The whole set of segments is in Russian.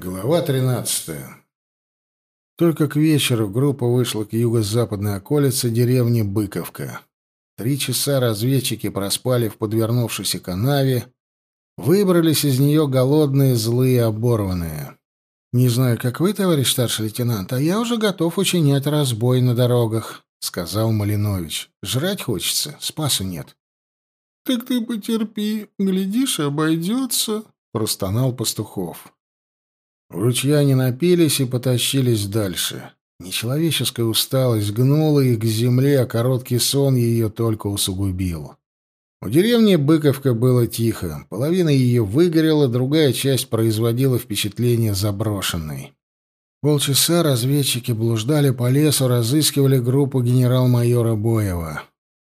Глава 13. Только к вечеру группа вышла к юго-западной околице деревни Быковка. Три часа разведчики проспали в подвернувшейся канаве, выбрались из нее голодные, злые, оборванные. «Не знаю, как вы, товарищ старший лейтенант, а я уже готов учинять разбой на дорогах», — сказал Малинович. «Жрать хочется, спасу нет». «Так ты потерпи, глядишь, обойдется», — простонал Пастухов. Ручья не напились и потащились дальше. Нечеловеческая усталость гнула их к земле, а короткий сон ее только усугубил. У деревни Быковка было тихо. Половина ее выгорела, другая часть производила впечатление заброшенной. Полчаса разведчики блуждали по лесу, разыскивали группу генерал-майора Боева.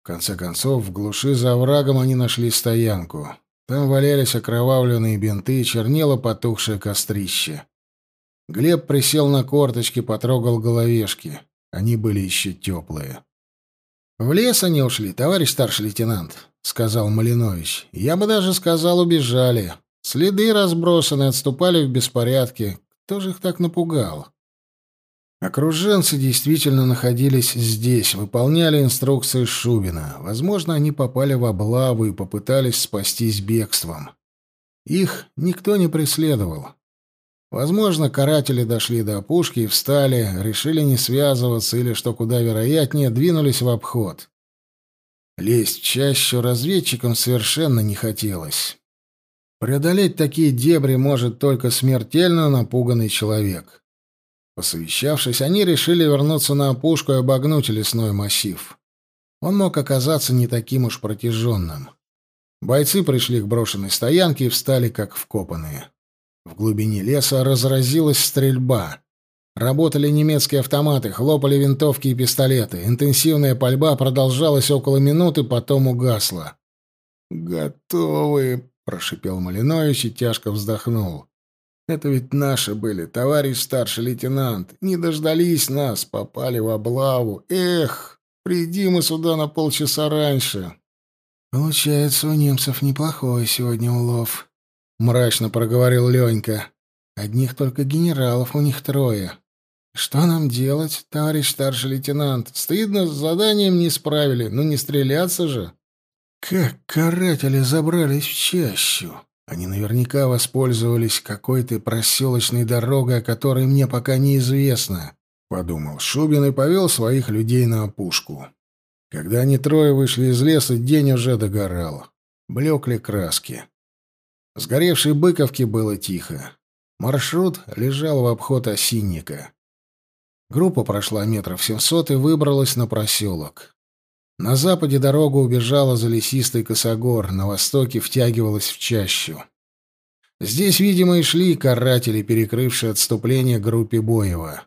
В конце концов, в глуши за оврагом они нашли стоянку. Там валялись окровавленные бинты, чернело потухшее кострище. Глеб присел на корточки, потрогал головешки. Они были еще теплые. «В лес они ушли, товарищ старший лейтенант», — сказал Малинович. «Я бы даже сказал, убежали. Следы разбросаны, отступали в беспорядке. Кто же их так напугал?» Окруженцы действительно находились здесь, выполняли инструкции Шубина. Возможно, они попали в облаву и попытались спастись бегством. Их никто не преследовал. Возможно, каратели дошли до опушки и встали, решили не связываться или, что куда вероятнее, двинулись в обход. Лезть в чащу разведчикам совершенно не хотелось. Преодолеть такие дебри может только смертельно напуганный человек. Посовещавшись, они решили вернуться на опушку и обогнуть лесной массив. Он мог оказаться не таким уж протяженным. Бойцы пришли к брошенной стоянке и встали как вкопанные. В глубине леса разразилась стрельба. Работали немецкие автоматы, хлопали винтовки и пистолеты. Интенсивная пальба продолжалась около минуты, потом угасла. «Готовы!» — прошипел Малинович и тяжко вздохнул. Это ведь наши были, товарищ старший лейтенант. Не дождались нас, попали в облаву. Эх, приди мы сюда на полчаса раньше. Получается, у немцев неплохой сегодня улов, мрачно проговорил Ленька. Одних только генералов у них трое. Что нам делать, товарищ старший лейтенант? Стыдно, с заданием не справили, ну не стреляться же. Как каратели забрались в чащу. Они наверняка воспользовались какой-то проселочной дорогой, о которой мне пока неизвестно, — подумал Шубин и повел своих людей на опушку. Когда они трое вышли из леса, день уже догорал. Блекли краски. Сгоревшей Быковке было тихо. Маршрут лежал в обход осинника. Группа прошла метров семьсот и выбралась на проселок. На западе дорога убежала за лесистый косогор, на востоке втягивалась в чащу. Здесь, видимо, и шли каратели, перекрывшие отступление группе Боева.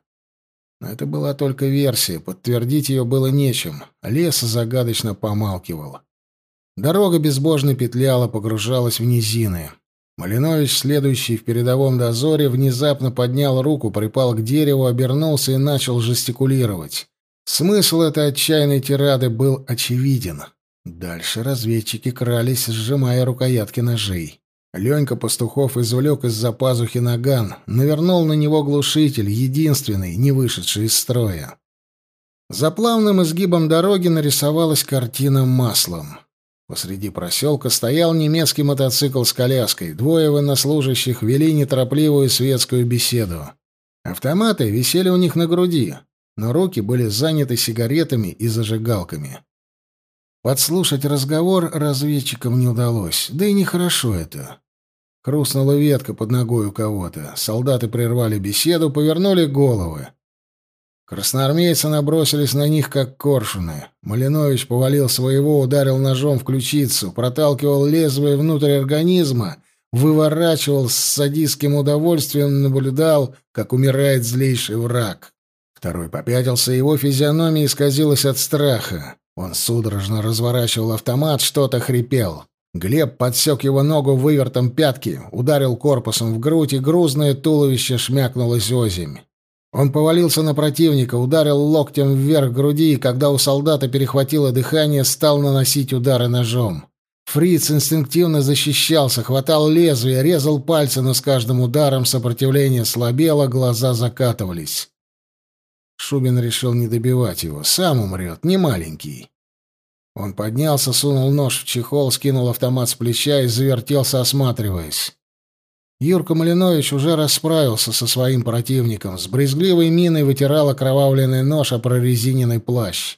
Но это была только версия, подтвердить ее было нечем. Лес загадочно помалкивал. Дорога безбожно петляла, погружалась в низины. Малинович, следующий в передовом дозоре, внезапно поднял руку, припал к дереву, обернулся и начал жестикулировать. Смысл этой отчаянной тирады был очевиден. Дальше разведчики крались, сжимая рукоятки ножей. Ленька Пастухов извлек из-за пазухи наган, навернул на него глушитель, единственный, не вышедший из строя. За плавным изгибом дороги нарисовалась картина маслом. Посреди проселка стоял немецкий мотоцикл с коляской. Двое военнослужащих вели неторопливую светскую беседу. Автоматы висели у них на груди но руки были заняты сигаретами и зажигалками. Подслушать разговор разведчикам не удалось, да и нехорошо это. Хрустнула ветка под ногой у кого-то. Солдаты прервали беседу, повернули головы. Красноармейцы набросились на них, как коршуны. Малинович повалил своего, ударил ножом в ключицу, проталкивал лезвие внутрь организма, выворачивал с садистским удовольствием, наблюдал, как умирает злейший враг. Второй попятился, его физиономия исказилась от страха. Он судорожно разворачивал автомат, что-то хрипел. Глеб подсек его ногу вывертом пятки, ударил корпусом в грудь, и грузное туловище шмякнулось озимь. Он повалился на противника, ударил локтем вверх груди, и когда у солдата перехватило дыхание, стал наносить удары ножом. Фриц инстинктивно защищался, хватал лезвие, резал пальцы, но с каждым ударом сопротивление слабело, глаза закатывались. Шубин решил не добивать его. Сам умрет, не маленький. Он поднялся, сунул нож в чехол, скинул автомат с плеча и завертелся, осматриваясь. Юрка Малинович уже расправился со своим противником. С брезгливой миной вытирал окровавленный нож о прорезиненный плащ.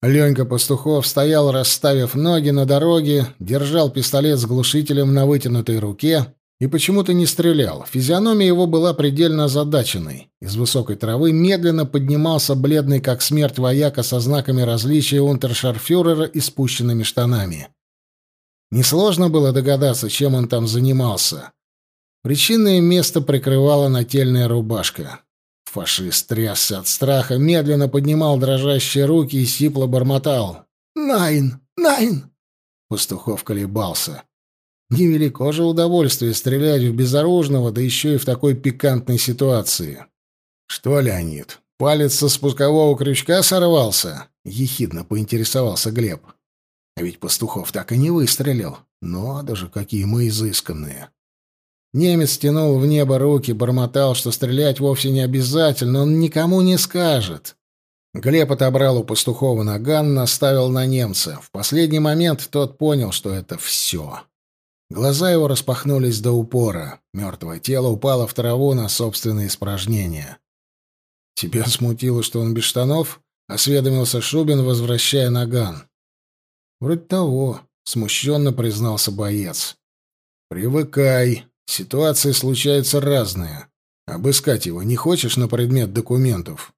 Ленька Пастухов стоял, расставив ноги на дороге, держал пистолет с глушителем на вытянутой руке и почему-то не стрелял. Физиономия его была предельно озадаченной. Из высокой травы медленно поднимался бледный как смерть вояка со знаками различия унтершарфюрера и спущенными штанами. Несложно было догадаться, чем он там занимался. Причинное место прикрывала нательная рубашка. Фашист трясся от страха, медленно поднимал дрожащие руки и сипло бормотал. «Найн! Найн!» Пастухов колебался. Невелико же удовольствие стрелять в безоружного, да еще и в такой пикантной ситуации. «Что, Леонид, палец со спускового крючка сорвался?» — ехидно поинтересовался Глеб. А ведь Пастухов так и не выстрелил. Ну, даже какие мы изысканные. Немец тянул в небо руки, бормотал, что стрелять вовсе не обязательно, он никому не скажет. Глеб отобрал у пастухова наган, наставил на немца. В последний момент тот понял, что это все. Глаза его распахнулись до упора. Мертвое тело упало в траву на собственные испражнения. «Тебя смутило, что он без штанов?» — осведомился Шубин, возвращая наган. «Вроде того», — смущенно признался боец. «Привыкай», Ситуации случаются разные. Обыскать его не хочешь на предмет документов?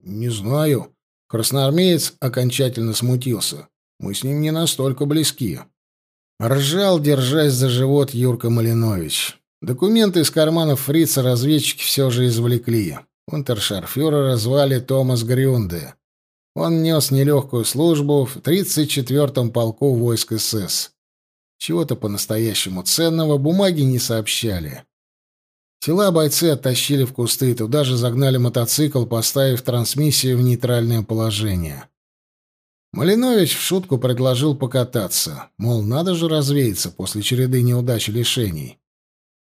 Не знаю. Красноармеец окончательно смутился. Мы с ним не настолько близки. Ржал, держась за живот Юрка Малинович. Документы из карманов фрица разведчики все же извлекли. Унтершарфюрера звали Томас Грюнде. Он нес нелегкую службу в 34-м полку войск СС. Чего-то по-настоящему ценного бумаги не сообщали. Тела бойцы оттащили в кусты, туда же загнали мотоцикл, поставив трансмиссию в нейтральное положение. Малинович в шутку предложил покататься, мол, надо же развеяться после череды неудач и лишений.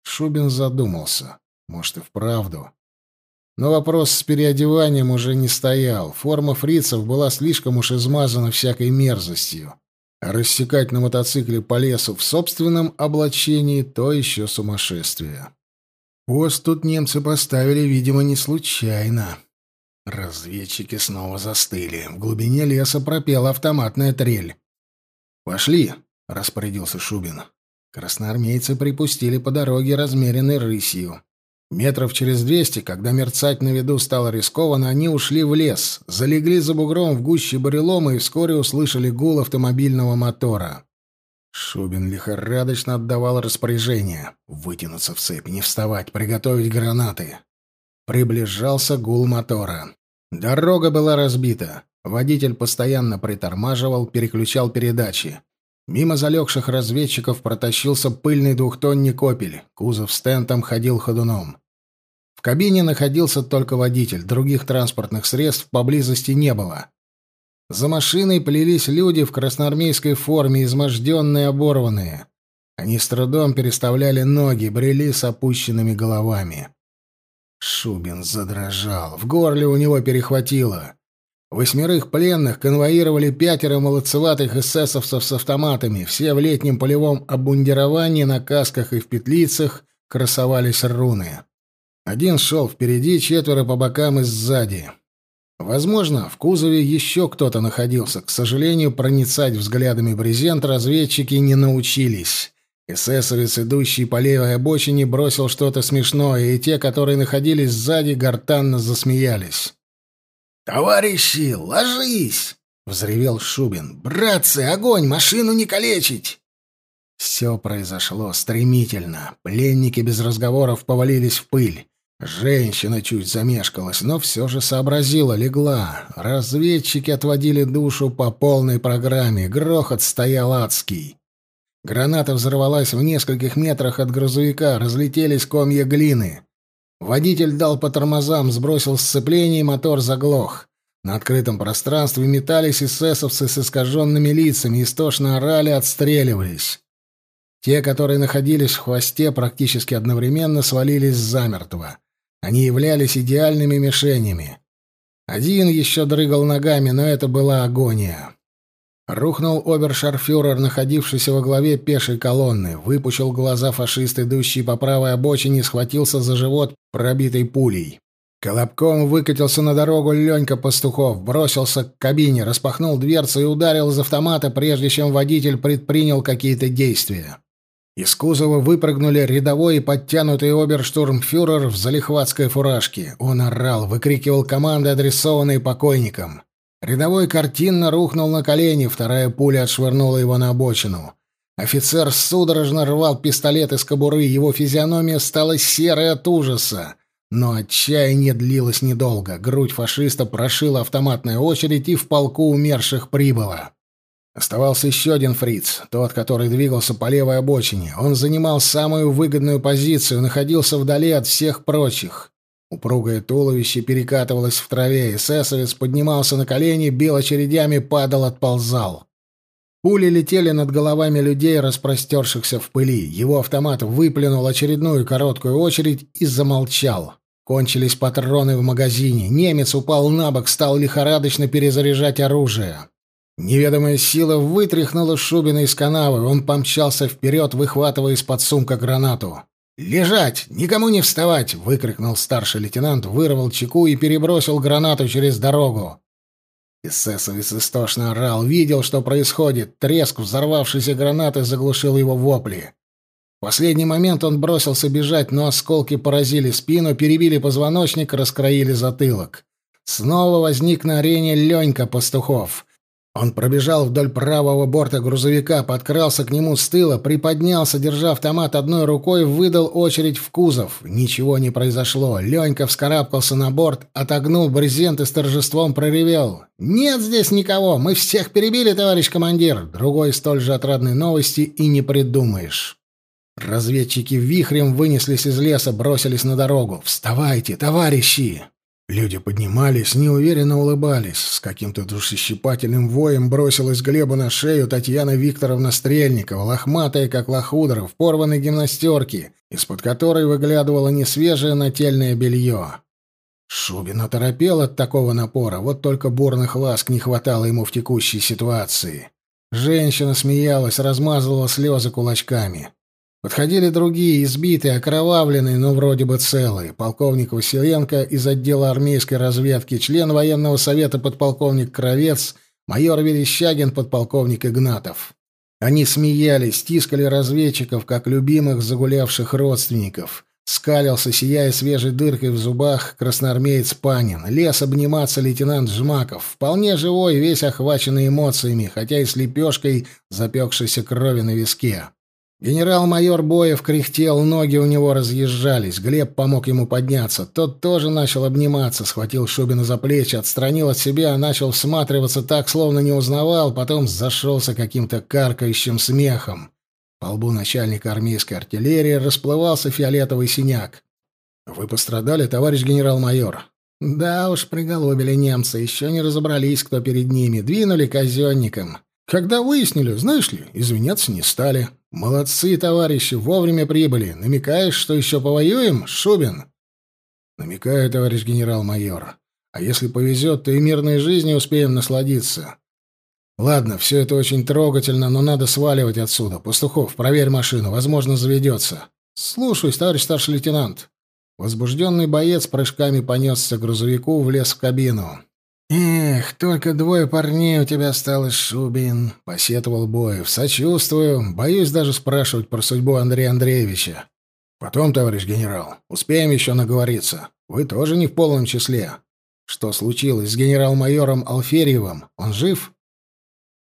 Шубин задумался. Может, и вправду. Но вопрос с переодеванием уже не стоял. Форма фрицев была слишком уж измазана всякой мерзостью. Рассекать на мотоцикле по лесу в собственном облачении — то еще сумасшествие. Пост тут немцы поставили, видимо, не случайно. Разведчики снова застыли. В глубине леса пропела автоматная трель. «Пошли», — распорядился Шубин. Красноармейцы припустили по дороге размеренной рысью. Метров через двести, когда мерцать на виду стало рискованно, они ушли в лес, залегли за бугром в гуще бурелома и вскоре услышали гул автомобильного мотора. Шубин лихорадочно отдавал распоряжение. Вытянуться в цепь, не вставать, приготовить гранаты. Приближался гул мотора. Дорога была разбита. Водитель постоянно притормаживал, переключал передачи. Мимо залегших разведчиков протащился пыльный двухтонник «Опель». Кузов с тентом ходил ходуном. В кабине находился только водитель, других транспортных средств поблизости не было. За машиной плелись люди в красноармейской форме, изможденные оборванные. Они с трудом переставляли ноги, брели с опущенными головами. Шубин задрожал, в горле у него перехватило. Восьмерых пленных конвоировали пятеро молодцеватых эсэсовцев с автоматами. Все в летнем полевом обмундировании, на касках и в петлицах красовались руны. Один шел впереди, четверо по бокам и сзади. Возможно, в кузове еще кто-то находился. К сожалению, проницать взглядами брезент разведчики не научились. Эсэсовец, идущий по левой обочине, бросил что-то смешное, и те, которые находились сзади, гортанно засмеялись. «Товарищи, ложись!» — взревел Шубин. «Братцы, огонь! Машину не калечить!» Все произошло стремительно. Пленники без разговоров повалились в пыль. Женщина чуть замешкалась, но все же сообразила, легла. Разведчики отводили душу по полной программе. Грохот стоял адский. Граната взорвалась в нескольких метрах от грузовика, разлетелись комья глины. Водитель дал по тормозам, сбросил сцепление, и мотор заглох. На открытом пространстве метались эсэсовцы с искаженными лицами, истошно орали, отстреливались. Те, которые находились в хвосте, практически одновременно свалились замертво. Они являлись идеальными мишенями. Один еще дрыгал ногами, но это была агония. Рухнул обершарфюрер, находившийся во главе пешей колонны, выпучил глаза фашист, идущий по правой обочине, схватился за живот, пробитой пулей. Колобком выкатился на дорогу Ленька Пастухов, бросился к кабине, распахнул дверцу и ударил из автомата, прежде чем водитель предпринял какие-то действия. Из кузова выпрыгнули рядовой и подтянутый оберштурмфюрер в залихватской фуражке. Он орал, выкрикивал команды, адресованные покойникам. Рядовой картинно рухнул на колени, вторая пуля отшвырнула его на обочину. Офицер судорожно рвал пистолет из кобуры, его физиономия стала серой от ужаса. Но отчаяние длилось недолго. Грудь фашиста прошила автоматная очередь, и в полку умерших прибыло. Оставался еще один фриц, тот, который двигался по левой обочине. Он занимал самую выгодную позицию, находился вдали от всех прочих. Упругое туловище перекатывалось в траве, эсэсовец поднимался на колени, бил очередями, падал, отползал. Пули летели над головами людей, распростершихся в пыли. Его автомат выплюнул очередную короткую очередь и замолчал. Кончились патроны в магазине. Немец упал на бок, стал лихорадочно перезаряжать оружие. Неведомая сила вытряхнула Шубина из канавы. Он помчался вперед, выхватывая из-под сумка гранату. «Лежать! Никому не вставать!» — выкрикнул старший лейтенант, вырвал чеку и перебросил гранату через дорогу. Эсэсовец истошно орал, видел, что происходит. Треск взорвавшейся гранаты заглушил его вопли. В последний момент он бросился бежать, но осколки поразили спину, перебили позвоночник, раскроили затылок. Снова возник на арене Ленька Пастухов. Он пробежал вдоль правого борта грузовика, подкрался к нему с тыла, приподнялся, держа автомат одной рукой, выдал очередь в кузов. Ничего не произошло. Ленька вскарабкался на борт, отогнул брезент и с торжеством проревел. «Нет здесь никого! Мы всех перебили, товарищ командир!» Другой столь же отрадной новости и не придумаешь. Разведчики вихрем вынеслись из леса, бросились на дорогу. «Вставайте, товарищи!» Люди поднимались, неуверенно улыбались. С каким-то душещипательным воем бросилась Глебу на шею Татьяна Викторовна Стрельникова, лохматая, как лохудра, в порванной гимнастерке, из-под которой выглядывало несвежее нательное белье. Шубин оторопел от такого напора, вот только бурных ласк не хватало ему в текущей ситуации. Женщина смеялась, размазывала слезы кулачками. Подходили другие, избитые, окровавленные, но вроде бы целые. Полковник Василенко из отдела армейской разведки, член военного совета подполковник Кровец, майор Верещагин, подполковник Игнатов. Они смеялись, стискали разведчиков, как любимых загулявших родственников. Скалился, сияя свежей дыркой в зубах, красноармеец Панин. Лес обниматься лейтенант Жмаков. Вполне живой, весь охваченный эмоциями, хотя и с лепешкой запекшейся крови на виске. Генерал-майор Боев кряхтел, ноги у него разъезжались. Глеб помог ему подняться. Тот тоже начал обниматься, схватил Шубина за плечи, отстранил от себя, начал всматриваться так, словно не узнавал, потом зашелся каким-то каркающим смехом. По лбу начальника армейской артиллерии расплывался фиолетовый синяк. «Вы пострадали, товарищ генерал-майор?» «Да уж, приголубили немцы, еще не разобрались, кто перед ними. Двинули казенником. Когда выяснили, знаешь ли, извиняться не стали». «Молодцы, товарищи, вовремя прибыли. Намекаешь, что еще повоюем, Шубин?» «Намекаю, товарищ генерал-майор. А если повезет, то и мирной жизнью успеем насладиться. Ладно, все это очень трогательно, но надо сваливать отсюда. Пастухов, проверь машину, возможно, заведется». «Слушаюсь, товарищ старший лейтенант». Возбужденный боец прыжками понесся к грузовику, влез в кабину. «Эх, только двое парней у тебя осталось, Шубин», — посетовал Боев. «Сочувствую. Боюсь даже спрашивать про судьбу Андрея Андреевича. Потом, товарищ генерал, успеем еще наговориться. Вы тоже не в полном числе. Что случилось с генерал-майором Алферьевым? Он жив?»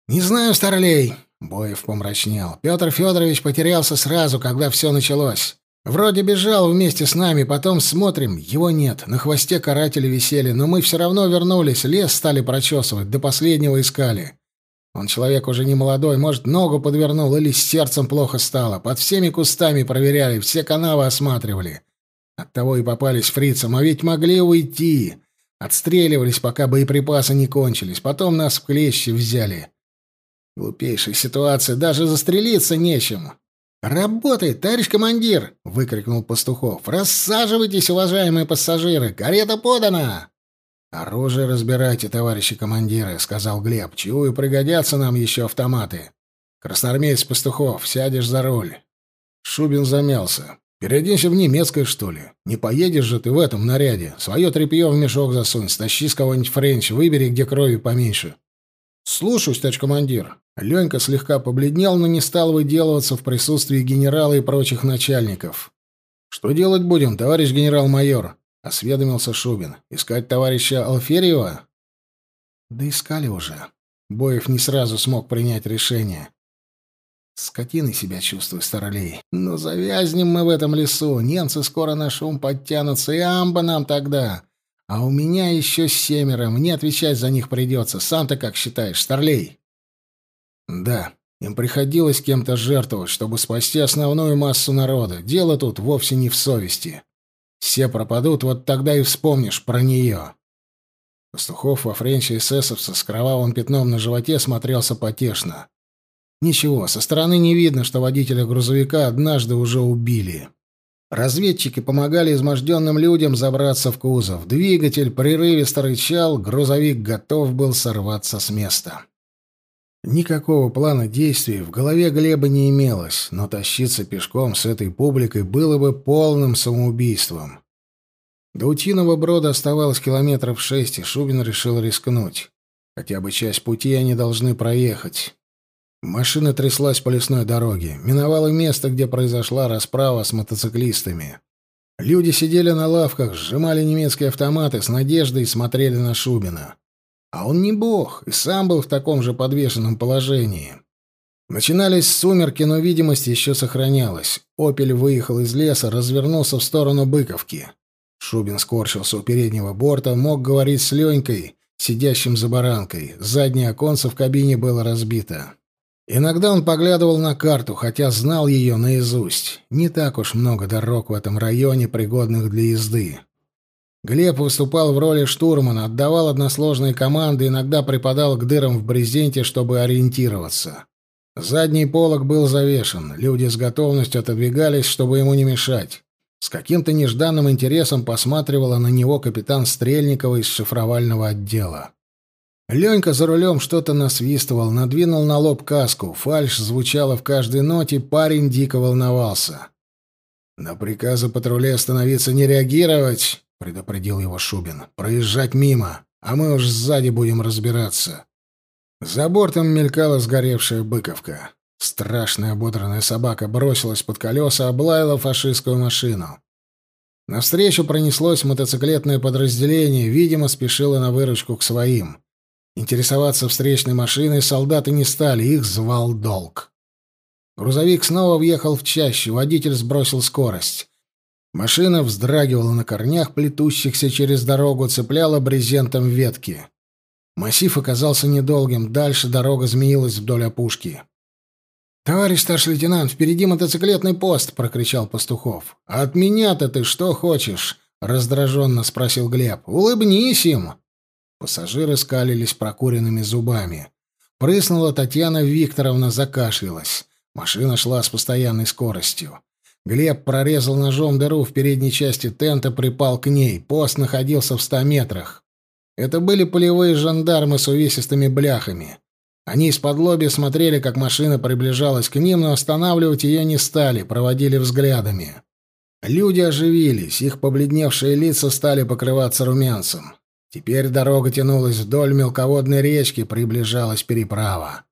«Не знаю, старлей», — Боев помрачнел. «Петр Федорович потерялся сразу, когда все началось. Вроде бежал вместе с нами, потом смотрим, его нет. На хвосте каратели висели, но мы все равно вернулись, лес стали прочесывать, до последнего искали. Он человек уже не молодой, может, ногу подвернул или с сердцем плохо стало. Под всеми кустами проверяли, все канавы осматривали. Оттого и попались фрицам, а ведь могли уйти. Отстреливались, пока боеприпасы не кончились. Потом нас в клещи взяли. Глупейшая ситуация, даже застрелиться нечем. «Работает, товарищ командир!» — выкрикнул Пастухов. «Рассаживайтесь, уважаемые пассажиры! Карета подана!» «Оружие разбирайте, товарищи командиры», — сказал Глеб. «Чую, пригодятся нам еще автоматы. Красноармеец Пастухов, сядешь за руль». Шубин замялся. «Переоденься в немецкое, что ли? Не поедешь же ты в этом наряде. Свое тряпье в мешок засунь, стащи с кого-нибудь френч, выбери, где крови поменьше». «Слушаюсь, товарищ командир». Ленька слегка побледнел, но не стал выделываться в присутствии генерала и прочих начальников. «Что делать будем, товарищ генерал-майор?» — осведомился Шубин. «Искать товарища Алферьева?» «Да искали уже». Боев не сразу смог принять решение. Скотиной себя чувствую, старлей. Но завязнем мы в этом лесу. Немцы скоро на шум подтянутся, и амба нам тогда. А у меня еще семеро, мне отвечать за них придется. Сам-то как считаешь, старлей? Да, им приходилось кем-то жертвовать, чтобы спасти основную массу народа. Дело тут вовсе не в совести. Все пропадут, вот тогда и вспомнишь про нее. Пастухов во френче эсэсовца с кровавым пятном на животе смотрелся потешно. Ничего, со стороны не видно, что водителя грузовика однажды уже убили. Разведчики помогали изможденным людям забраться в кузов. Двигатель прерывисто рычал, грузовик готов был сорваться с места. Никакого плана действий в голове Глеба не имелось, но тащиться пешком с этой публикой было бы полным самоубийством. До Утиного брода оставалось километров шесть, и Шубин решил рискнуть. Хотя бы часть пути они должны проехать. Машина тряслась по лесной дороге, миновала место, где произошла расправа с мотоциклистами. Люди сидели на лавках, сжимали немецкие автоматы, с надеждой смотрели на Шубина. А он не бог, и сам был в таком же подвешенном положении. Начинались сумерки, но видимость еще сохранялась. «Опель» выехал из леса, развернулся в сторону Быковки. Шубин скорчился у переднего борта, мог говорить с Ленькой, сидящим за баранкой. Заднее оконце в кабине было разбито. Иногда он поглядывал на карту, хотя знал ее наизусть. Не так уж много дорог в этом районе, пригодных для езды. Глеб выступал в роли штурмана, отдавал односложные команды, иногда припадал к дырам в брезенте, чтобы ориентироваться. Задний полог был завешен, люди с готовностью отодвигались, чтобы ему не мешать. С каким-то нежданным интересом посматривала на него капитан Стрельникова из шифровального отдела. Ленька за рулем что-то насвистывал, надвинул на лоб каску, фальшь звучала в каждой ноте, парень дико волновался. «На приказы патрулей остановиться не реагировать!» — предупредил его Шубин. «Проезжать мимо, а мы уж сзади будем разбираться». За бортом мелькала сгоревшая быковка. Страшная ободранная собака бросилась под колеса, облаяла фашистскую машину. Навстречу пронеслось мотоциклетное подразделение, видимо, спешило на выручку к своим. Интересоваться встречной машиной солдаты не стали, их звал долг. Грузовик снова въехал в чащу, водитель сбросил скорость. Машина вздрагивала на корнях, плетущихся через дорогу, цепляла брезентом ветки. Массив оказался недолгим, дальше дорога змеилась вдоль опушки. «Товарищ старший лейтенант, впереди мотоциклетный пост!» — прокричал Пастухов. «От меня-то ты что хочешь?» — раздраженно спросил Глеб. «Улыбнись им!» Пассажиры скалились прокуренными зубами. Прыснула Татьяна Викторовна, закашлялась. Машина шла с постоянной скоростью. Глеб прорезал ножом дыру в передней части тента, припал к ней. Пост находился в ста метрах. Это были полевые жандармы с увесистыми бляхами. Они из-под лоби смотрели, как машина приближалась к ним, но останавливать ее не стали, проводили взглядами. Люди оживились, их побледневшие лица стали покрываться румянцем. Теперь дорога тянулась вдоль мелководной речки, приближалась переправа.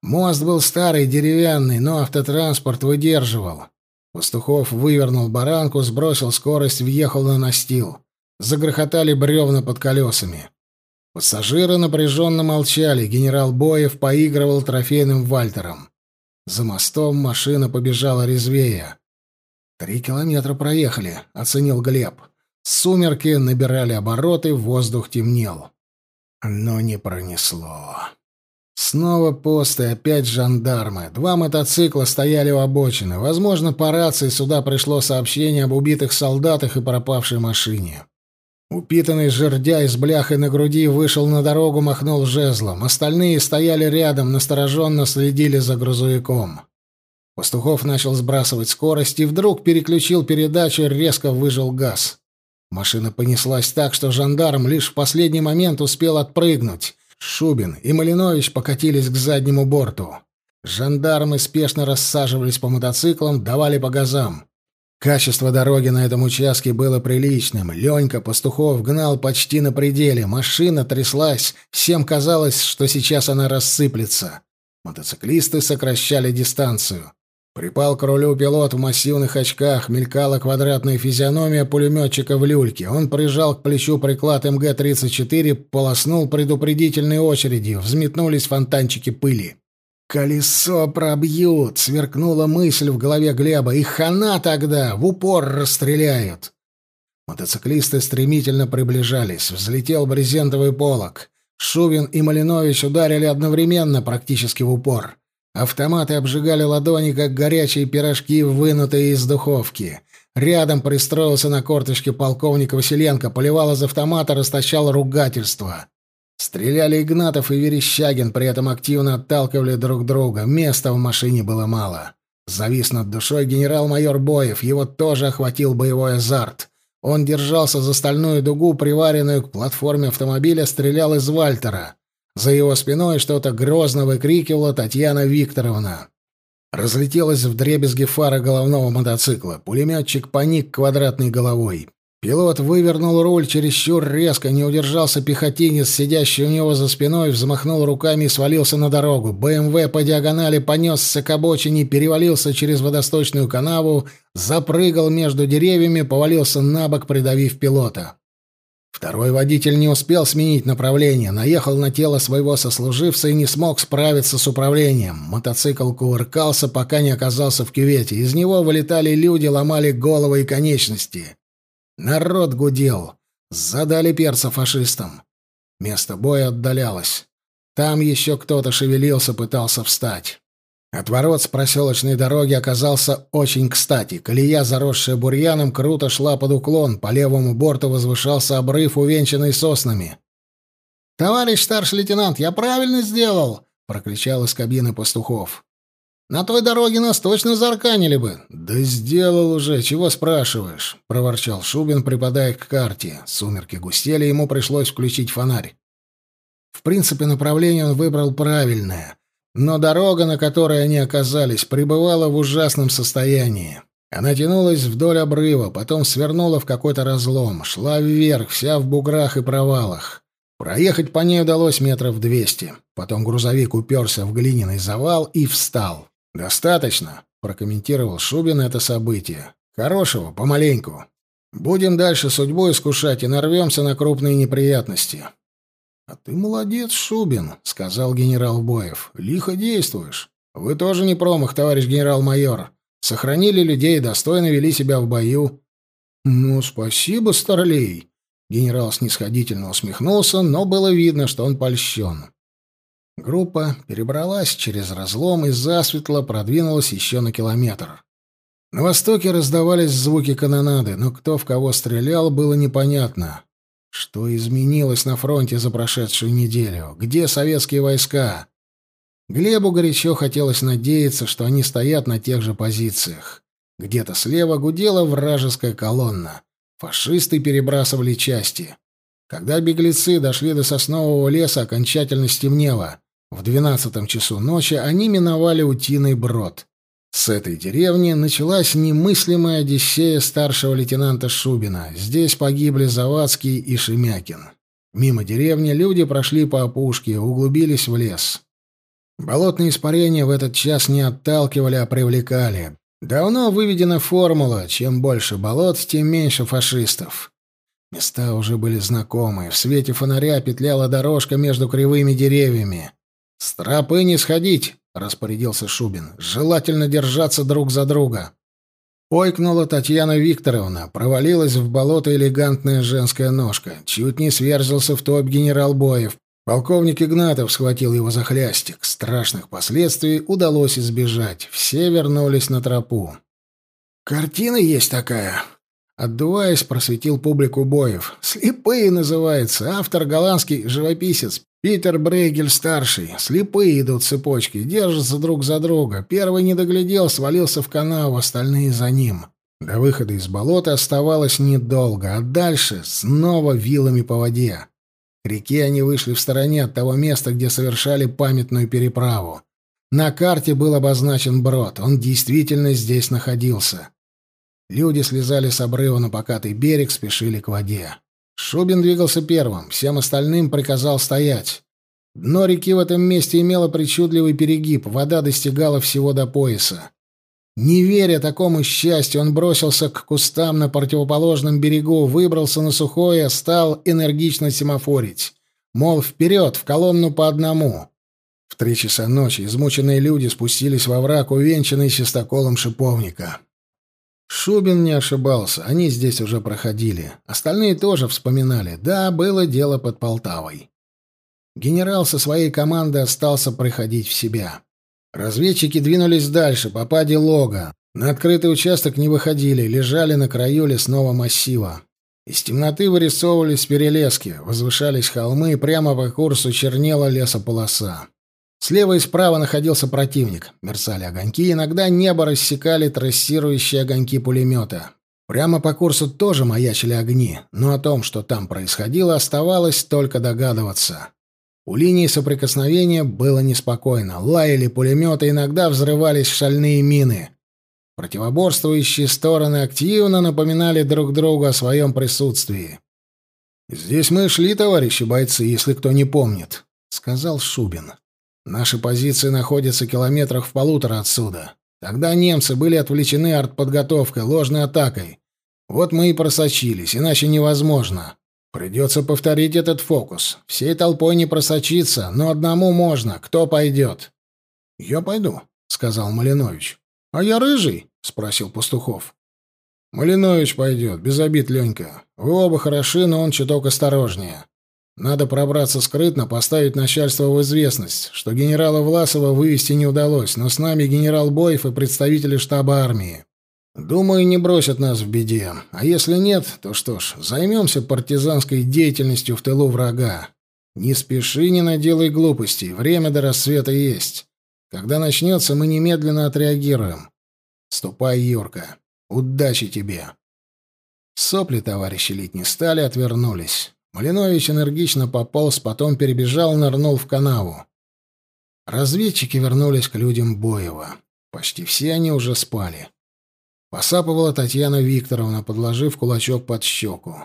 Мост был старый, деревянный, но автотранспорт выдерживал. Пастухов вывернул баранку, сбросил скорость, въехал на настил. Загрохотали бревна под колесами. Пассажиры напряженно молчали, генерал Боев поигрывал трофейным вальтером. За мостом машина побежала резвее. «Три километра проехали», — оценил Глеб. Сумерки набирали обороты, воздух темнел. Но не пронесло. Снова посты, опять жандармы. Два мотоцикла стояли у обочины. Возможно, по рации сюда пришло сообщение об убитых солдатах и пропавшей машине. Упитанный жердяй с бляхой на груди вышел на дорогу, махнул жезлом. Остальные стояли рядом, настороженно следили за грузовиком. Пастухов начал сбрасывать скорость и вдруг переключил передачу, резко выжил газ. Машина понеслась так, что жандарм лишь в последний момент успел отпрыгнуть. Шубин и Малинович покатились к заднему борту. Жандармы спешно рассаживались по мотоциклам, давали по газам. Качество дороги на этом участке было приличным. Ленька Пастухов гнал почти на пределе. Машина тряслась. Всем казалось, что сейчас она рассыплется. Мотоциклисты сокращали дистанцию. Припал к рулю пилот в массивных очках, мелькала квадратная физиономия пулеметчика в люльке. Он прижал к плечу приклад МГ-34, полоснул предупредительной очередью, взметнулись фонтанчики пыли. «Колесо пробьют!» — сверкнула мысль в голове Глеба. «И хана тогда! В упор расстреляют!» Мотоциклисты стремительно приближались. Взлетел брезентовый полог. Шувин и Малинович ударили одновременно, практически в упор. Автоматы обжигали ладони, как горячие пирожки, вынутые из духовки. Рядом пристроился на корточке полковник Василенко, поливал из автомата, растащал ругательства. Стреляли Игнатов и Верещагин, при этом активно отталкивали друг друга. Места в машине было мало. Завис над душой генерал-майор Боев, его тоже охватил боевой азарт. Он держался за стальную дугу, приваренную к платформе автомобиля, стрелял из Вальтера. За его спиной что-то грозно выкрикивала Татьяна Викторовна. Разлетелась в дребезги фара головного мотоцикла. Пулеметчик паник квадратной головой. Пилот вывернул руль чересчур резко, не удержался пехотинец, сидящий у него за спиной, взмахнул руками и свалился на дорогу. БМВ по диагонали понесся к обочине, перевалился через водосточную канаву, запрыгал между деревьями, повалился на бок, придавив пилота. Второй водитель не успел сменить направление, наехал на тело своего сослуживца и не смог справиться с управлением. Мотоцикл кувыркался, пока не оказался в кювете. Из него вылетали люди, ломали головы и конечности. Народ гудел. Задали перца фашистам. Место боя отдалялось. Там еще кто-то шевелился, пытался встать. Отворот с проселочной дороги оказался очень кстати. Колея, заросшая бурьяном, круто шла под уклон. По левому борту возвышался обрыв, увенчанный соснами. «Товарищ старший лейтенант, я правильно сделал!» — прокричал из кабины пастухов. На той дороге нас точно зарканили бы. Да сделал уже, чего спрашиваешь, проворчал Шубин, припадая к карте. Сумерки густели, ему пришлось включить фонарь. В принципе, направление он выбрал правильное, но дорога, на которой они оказались, пребывала в ужасном состоянии. Она тянулась вдоль обрыва, потом свернула в какой-то разлом, шла вверх, вся в буграх и провалах. Проехать по ней удалось метров двести. Потом грузовик уперся в глиняный завал и встал. «Достаточно», — прокомментировал Шубин это событие. «Хорошего, помаленьку. Будем дальше судьбу искушать и нарвемся на крупные неприятности». «А ты молодец, Шубин», — сказал генерал Боев. «Лихо действуешь. Вы тоже не промах, товарищ генерал-майор. Сохранили людей, достойно вели себя в бою». «Ну, спасибо, старлей». Генерал снисходительно усмехнулся, но было видно, что он польщен. Группа перебралась через разлом и засветло продвинулась еще на километр. На востоке раздавались звуки канонады, но кто в кого стрелял, было непонятно. Что изменилось на фронте за прошедшую неделю? Где советские войска? Глебу горячо хотелось надеяться, что они стоят на тех же позициях. Где-то слева гудела вражеская колонна. Фашисты перебрасывали части. Когда беглецы дошли до соснового леса, окончательно стемнело. В двенадцатом часу ночи они миновали Утиный брод. С этой деревни началась немыслимая одиссея старшего лейтенанта Шубина. Здесь погибли Завадский и Шемякин. Мимо деревни люди прошли по опушке, углубились в лес. Болотные испарения в этот час не отталкивали, а привлекали. Давно выведена формула «чем больше болот, тем меньше фашистов». Места уже были знакомые. В свете фонаря петляла дорожка между кривыми деревьями. «С тропы не сходить!» — распорядился Шубин. «Желательно держаться друг за друга». Ойкнула Татьяна Викторовна, провалилась в болото элегантная женская ножка. Чуть не сверзился в топ генерал Боев. Полковник Игнатов схватил его за хлястик. Страшных последствий удалось избежать. Все вернулись на тропу. «Картина есть такая. Отдуваясь, просветил публику боев. «Слепые» называется. Автор голландский живописец Питер Брейгель-старший. Слепые идут цепочки, держатся друг за друга. Первый не доглядел, свалился в канаву, остальные за ним. До выхода из болота оставалось недолго, а дальше снова вилами по воде. К реке они вышли в стороне от того места, где совершали памятную переправу. На карте был обозначен брод, он действительно здесь находился. Люди слезали с обрыва на покатый берег, спешили к воде. Шубин двигался первым, всем остальным приказал стоять. Дно реки в этом месте имело причудливый перегиб, вода достигала всего до пояса. Не веря такому счастью, он бросился к кустам на противоположном берегу, выбрался на сухое, стал энергично семафорить. Мол, вперед, в колонну по одному. В три часа ночи измученные люди спустились во враг, увенчанный чистоколом шиповника. Шубин не ошибался, они здесь уже проходили. Остальные тоже вспоминали. Да, было дело под Полтавой. Генерал со своей командой остался приходить в себя. Разведчики двинулись дальше, по паде лога. На открытый участок не выходили, лежали на краю лесного массива. Из темноты вырисовывались перелески, возвышались холмы, прямо по курсу чернела лесополоса. Слева и справа находился противник. Мерцали огоньки, иногда небо рассекали трассирующие огоньки пулемета. Прямо по курсу тоже маячили огни, но о том, что там происходило, оставалось только догадываться. У линии соприкосновения было неспокойно. Лаяли пулеметы, иногда взрывались шальные мины. Противоборствующие стороны активно напоминали друг другу о своем присутствии. «Здесь мы шли, товарищи бойцы, если кто не помнит», — сказал Шубин. «Наши позиции находятся километрах в полутора отсюда. Тогда немцы были отвлечены артподготовкой, ложной атакой. Вот мы и просочились, иначе невозможно. Придется повторить этот фокус. Всей толпой не просочиться, но одному можно. Кто пойдет? — Я пойду, — сказал Малинович. — А я рыжий? — спросил Пастухов. — Малинович пойдет, без обид, Ленька. Вы оба хороши, но он чуток осторожнее. Надо пробраться скрытно, поставить начальство в известность, что генерала Власова вывести не удалось, но с нами генерал Боев и представители штаба армии. Думаю, не бросят нас в беде. А если нет, то что ж, займемся партизанской деятельностью в тылу врага. Не спеши, не наделай глупостей. Время до рассвета есть. Когда начнется, мы немедленно отреагируем. Ступай, Юрка. Удачи тебе. Сопли товарищи лить не стали, отвернулись. Малинович энергично пополз, потом перебежал, нырнул в канаву. Разведчики вернулись к людям Боева. Почти все они уже спали. Посапывала Татьяна Викторовна, подложив кулачок под щеку.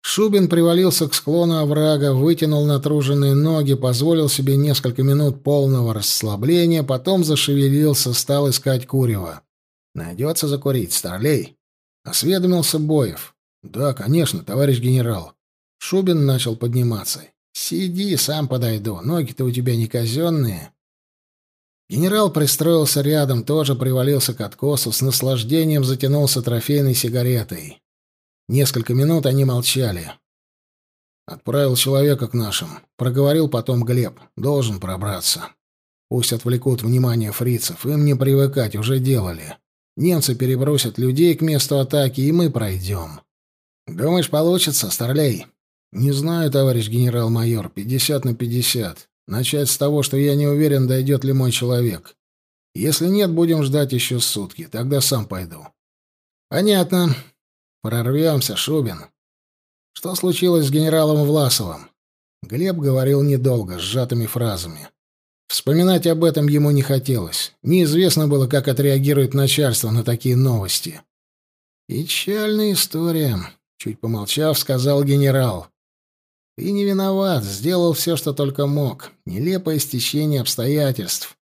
Шубин привалился к склону оврага, вытянул натруженные ноги, позволил себе несколько минут полного расслабления, потом зашевелился, стал искать курева. «Найдется закурить, старлей?» Осведомился Боев. «Да, конечно, товарищ генерал». Шубин начал подниматься. «Сиди, сам подойду. Ноги-то у тебя не казенные». Генерал пристроился рядом, тоже привалился к откосу, с наслаждением затянулся трофейной сигаретой. Несколько минут они молчали. «Отправил человека к нашим», — проговорил потом Глеб. «Должен пробраться. Пусть отвлекут внимание фрицев, им не привыкать, уже делали. Немцы перебросят людей к месту атаки, и мы пройдем». «Думаешь, получится, Старлей?» «Не знаю, товарищ генерал-майор, пятьдесят на пятьдесят. Начать с того, что я не уверен, дойдет ли мой человек. Если нет, будем ждать еще сутки. Тогда сам пойду. Понятно. Прорвемся, Шубин. Что случилось с генералом Власовым? Глеб говорил недолго, сжатыми фразами. Вспоминать об этом ему не хотелось. Неизвестно было, как отреагирует начальство на такие новости. «Печальная история», — чуть помолчав, сказал генерал. Ты не виноват, сделал все, что только мог. Нелепое стечение обстоятельств.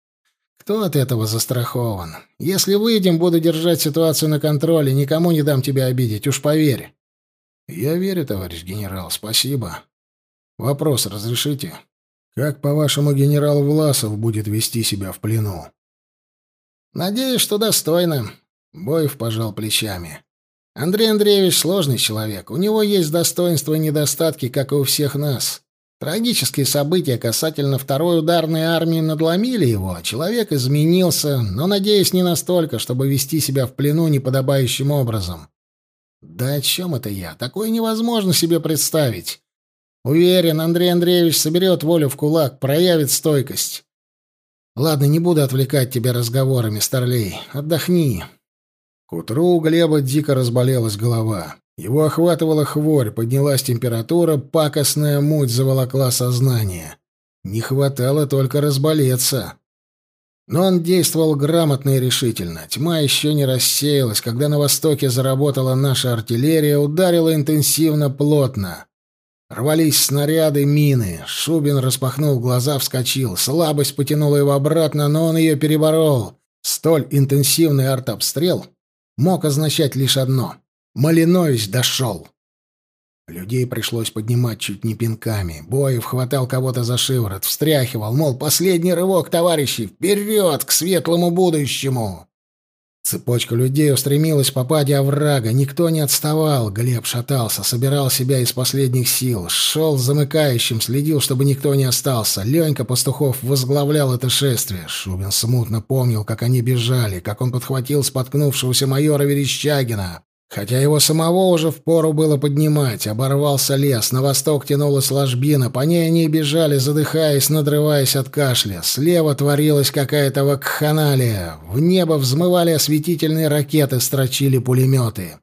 Кто от этого застрахован? Если выйдем, буду держать ситуацию на контроле, никому не дам тебя обидеть, уж поверь. Я верю, товарищ генерал, спасибо. Вопрос разрешите? Как, по-вашему, генерал Власов будет вести себя в плену? Надеюсь, что достойно. Боев пожал плечами. Андрей Андреевич сложный человек. У него есть достоинства и недостатки, как и у всех нас. Трагические события касательно второй ударной армии надломили его. Человек изменился, но, надеюсь, не настолько, чтобы вести себя в плену неподобающим образом. Да о чем это я? Такое невозможно себе представить. Уверен, Андрей Андреевич соберет волю в кулак, проявит стойкость. Ладно, не буду отвлекать тебя разговорами, старлей. Отдохни. К утру у Глеба дико разболелась голова. Его охватывала хворь, поднялась температура, пакостная муть заволокла сознание. Не хватало только разболеться. Но он действовал грамотно и решительно. Тьма еще не рассеялась, когда на востоке заработала наша артиллерия, ударила интенсивно, плотно. Рвались снаряды, мины. Шубин распахнул глаза, вскочил. Слабость потянула его обратно, но он ее переборол. Столь интенсивный артобстрел мог означать лишь одно — Малинович дошел. Людей пришлось поднимать чуть не пинками. Боев хватал кого-то за шиворот, встряхивал, мол, последний рывок, товарищи, вперед, к светлому будущему! Цепочка людей устремилась по паде оврага. Никто не отставал. Глеб шатался, собирал себя из последних сил. Шел замыкающим, следил, чтобы никто не остался. Ленька Пастухов возглавлял это шествие. Шубин смутно помнил, как они бежали, как он подхватил споткнувшегося майора Верещагина. Хотя его самого уже впору было поднимать, оборвался лес, на восток тянулась ложбина, по ней они бежали, задыхаясь, надрываясь от кашля. Слева творилась какая-то вакханалия. В небо взмывали осветительные ракеты, строчили пулеметы.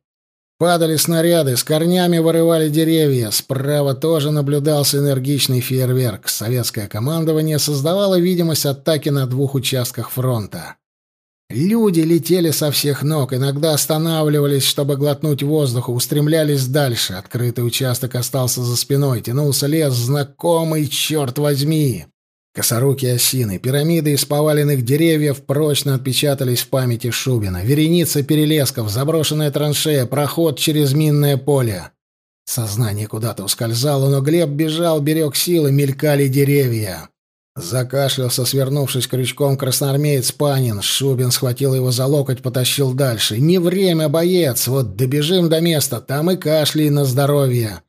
Падали снаряды, с корнями вырывали деревья. Справа тоже наблюдался энергичный фейерверк. Советское командование создавало видимость атаки на двух участках фронта. Люди летели со всех ног, иногда останавливались, чтобы глотнуть воздуха, устремлялись дальше. Открытый участок остался за спиной, тянулся лес, знакомый, черт возьми. Косоруки осины, пирамиды из поваленных деревьев прочно отпечатались в памяти Шубина. Вереница перелесков, заброшенная траншея, проход через минное поле. Сознание куда-то ускользало, но Глеб бежал, берег силы, мелькали деревья. Закашлялся, свернувшись крючком, красноармеец Панин. Шубин схватил его за локоть, потащил дальше. «Не время, боец! Вот добежим до места, там и кашляй на здоровье!»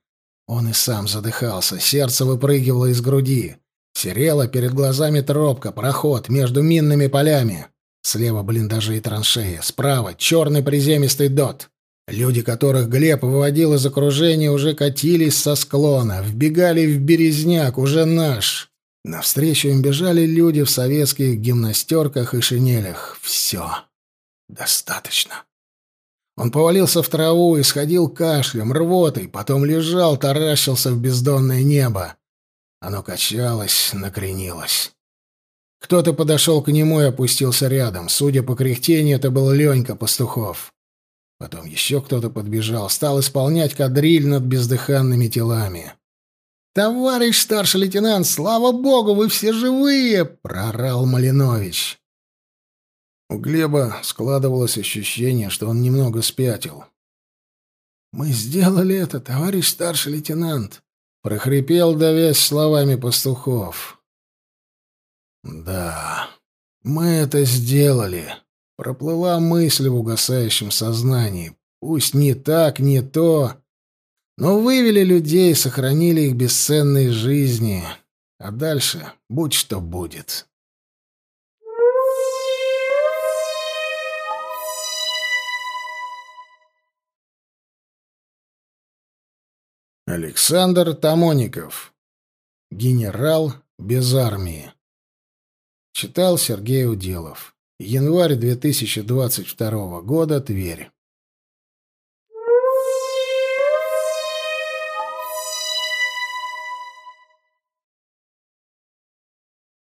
Он и сам задыхался, сердце выпрыгивало из груди. Серела перед глазами тропка, проход между минными полями. Слева блиндажи и траншеи, справа черный приземистый дот. Люди, которых Глеб выводил из окружения, уже катились со склона, вбегали в березняк, уже наш. Навстречу им бежали люди в советских гимнастерках и шинелях. Все. Достаточно. Он повалился в траву и сходил кашлем, рвотой, потом лежал, таращился в бездонное небо. Оно качалось, накренилось. Кто-то подошел к нему и опустился рядом. Судя по кряхтению, это был Ленька Пастухов. Потом еще кто-то подбежал, стал исполнять кадриль над бездыханными телами. «Товарищ старший лейтенант, слава богу, вы все живые!» — прорал Малинович. У Глеба складывалось ощущение, что он немного спятил. «Мы сделали это, товарищ старший лейтенант», — прохрипел, давясь словами пастухов. «Да, мы это сделали», — проплыла мысль в угасающем сознании. «Пусть не так, не то, но вывели людей, сохранили их бесценные жизни. А дальше будь что будет. Александр Тамоников. Генерал без армии. Читал Сергей Уделов. Январь 2022 года. Тверь.